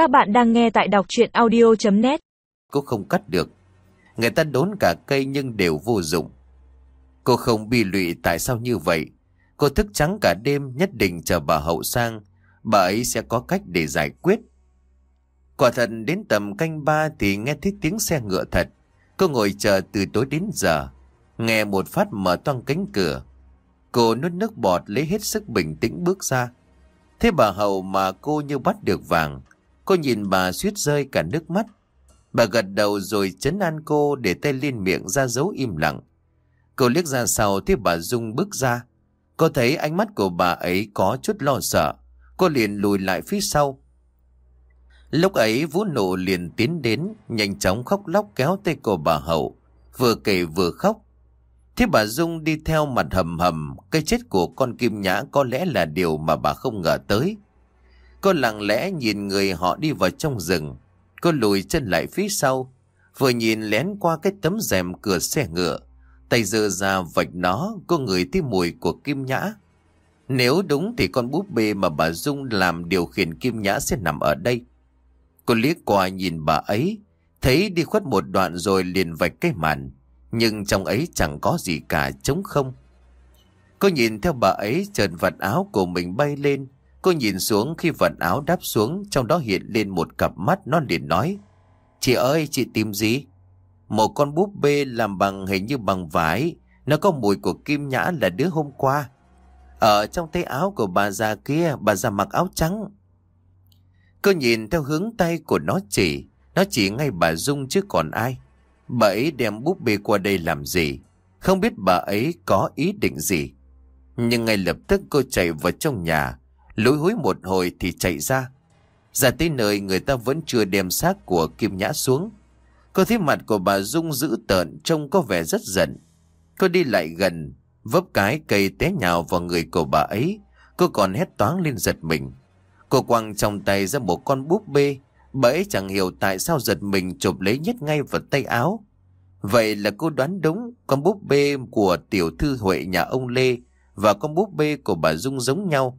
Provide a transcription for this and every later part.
Các bạn đang nghe tại đọc chuyện audio.net Cô không cắt được. Người ta đốn cả cây nhưng đều vô dụng. Cô không bị lụy tại sao như vậy. Cô thức trắng cả đêm, nhất định chờ bà Hậu sang. Bà ấy sẽ có cách để giải quyết. Quả thật, đến tầm canh ba thì nghe thấy tiếng xe ngựa thật. Cô ngồi chờ từ tối đến giờ. Nghe một phát mở toang cánh cửa. Cô nuốt nước bọt lấy hết sức bình tĩnh bước ra. Thế bà Hậu mà cô như bắt được vàng. Cô nhìn bà suýt rơi cả nước mắt. Bà gật đầu rồi chấn an cô để tay lên miệng ra dấu im lặng. Cô liếc ra sau thấy bà Dung bước ra. Cô thấy ánh mắt của bà ấy có chút lo sợ. Cô liền lùi lại phía sau. Lúc ấy Vũ Nụ liền tiến đến, nhanh chóng khóc lóc kéo tay cô bà Hậu, vừa kể vừa khóc. Thế bà Dung đi theo mặt hầm hầm, cái chết của con Kim Nhã có lẽ là điều mà bà không ngờ tới. Cô lặng lẽ nhìn người họ đi vào trong rừng. Cô lùi chân lại phía sau, vừa nhìn lén qua cái tấm rèm cửa xe ngựa. Tay dơ ra vạch nó, cô ngửi thấy mùi của Kim Nhã. Nếu đúng thì con búp bê mà bà Dung làm điều khiển Kim Nhã sẽ nằm ở đây. Cô liếc qua nhìn bà ấy, thấy đi khuất một đoạn rồi liền vạch cái màn. Nhưng trong ấy chẳng có gì cả trống không. Cô nhìn theo bà ấy trần vạt áo của mình bay lên. Cô nhìn xuống khi vận áo đáp xuống trong đó hiện lên một cặp mắt nó liền nói. Chị ơi chị tìm gì? Một con búp bê làm bằng hình như bằng vải. Nó có mùi của Kim Nhã là đứa hôm qua. Ở trong tay áo của bà già kia bà già mặc áo trắng. Cô nhìn theo hướng tay của nó chỉ. Nó chỉ ngay bà Dung chứ còn ai. Bà ấy đem búp bê qua đây làm gì? Không biết bà ấy có ý định gì. Nhưng ngay lập tức cô chạy vào trong nhà, lối hối một hồi thì chạy ra. Ra tới nơi người ta vẫn chưa đem xác của Kim Nhã xuống. Cô thấy mặt của bà Dung dữ tợn trông có vẻ rất giận. Cô đi lại gần, vấp cái cây té nhào vào người của bà ấy. Cô còn hét toáng lên giật mình. Cô quăng trong tay ra một con búp bê. Bà ấy chẳng hiểu tại sao giật mình chụp lấy nhất ngay vào tay áo. Vậy là cô đoán đúng con búp bê của tiểu thư Huệ nhà ông Lê và con búp bê của bà Dung giống nhau.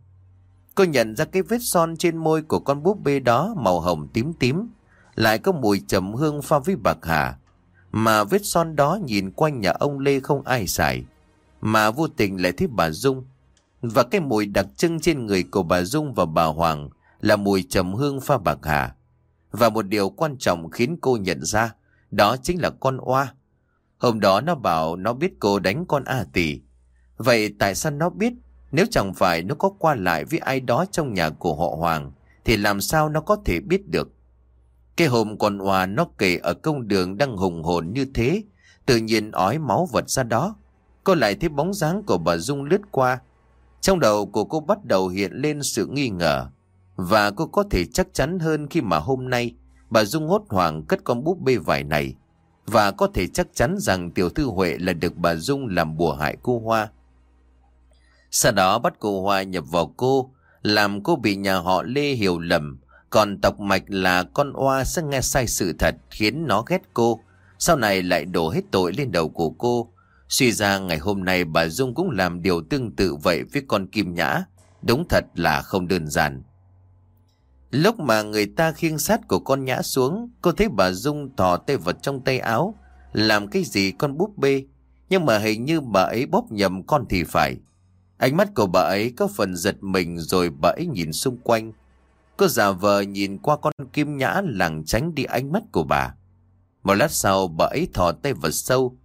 Cô nhận ra cái vết son trên môi của con búp bê đó màu hồng tím tím, lại có mùi trầm hương pha với bạc hà. Mà vết son đó nhìn quanh nhà ông Lê không ai xài, mà vô tình lại thấy bà Dung. Và cái mùi đặc trưng trên người của bà Dung và bà Hoàng là mùi trầm hương pha bạc hà. Và một điều quan trọng khiến cô nhận ra, đó chính là con oa. Hôm đó nó bảo nó biết cô đánh con A tỷ. Vậy tại sao nó biết nếu chẳng phải nó có qua lại với ai đó trong nhà của họ Hoàng, thì làm sao nó có thể biết được? Cái hôm con oa nó kể ở công đường đang hùng hồn như thế, tự nhiên ói máu vật ra đó. Cô lại thấy bóng dáng của bà Dung lướt qua. Trong đầu của cô bắt đầu hiện lên sự nghi ngờ. Và cô có thể chắc chắn hơn khi mà hôm nay, bà Dung hốt hoảng cất con búp bê vải này. Và có thể chắc chắn rằng tiểu thư Huệ là được bà Dung làm bùa hại cô Hoa. Sau đó bắt cô Hoa nhập vào cô, làm cô bị nhà họ Lê hiểu lầm. Còn tộc mạch là con oa sẽ nghe sai sự thật khiến nó ghét cô. Sau này lại đổ hết tội lên đầu của cô. Suy ra ngày hôm nay bà Dung cũng làm điều tương tự vậy với con Kim Nhã. Đúng thật là không đơn giản. Lúc mà người ta khiêng sát của con Nhã xuống, cô thấy bà Dung thò tay vật trong tay áo. Làm cái gì con búp bê. Nhưng mà hình như bà ấy bóp nhầm con thì phải. Ánh mắt của bà ấy có phần giật mình rồi bà ấy nhìn xung quanh. Cô giả vờ nhìn qua con kim nhã lảng tránh đi ánh mắt của bà. Một lát sau, bà ấy thò tay vào sâu.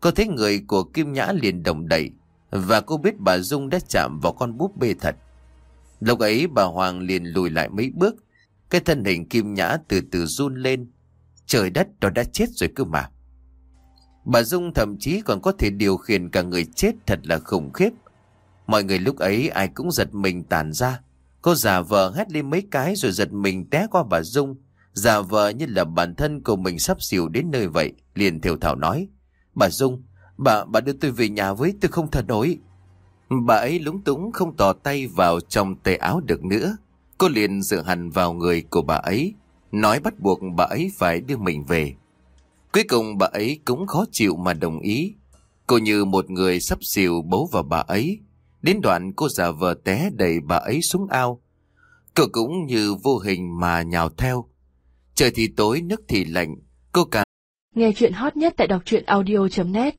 Cô thấy người của kim nhã liền động đậy và cô biết bà Dung đã chạm vào con búp bê thật. Lúc ấy, bà Hoàng liền lùi lại mấy bước. Cái thân hình kim nhã từ từ run lên. Trời đất, nó đã chết rồi cơ mà. Bà Dung thậm chí còn có thể điều khiển cả người chết thật là khủng khiếp. Mọi người lúc ấy ai cũng giật mình tàn ra. Cô giả vờ hét lên mấy cái rồi giật mình té qua bà Dung. Giả vờ như là bản thân của mình sắp xỉu đến nơi vậy. Liền thiểu thảo nói. Bà Dung, bà bà đưa tôi về nhà với tôi không thật nổi. Bà ấy lúng túng không tỏ tay vào trong tay áo được nữa. Cô liền dựa hẳn vào người của bà ấy. Nói bắt buộc bà ấy phải đưa mình về. Cuối cùng bà ấy cũng khó chịu mà đồng ý. Cô như một người sắp xỉu bấu vào bà ấy. Đến đoạn cô giả vờ té đẩy bà ấy xuống ao. Cô cũng như vô hình mà nhào theo. Trời thì tối, nước thì lạnh. Cô cả... Nghe chuyện hot nhất tại đọc truyện audio.net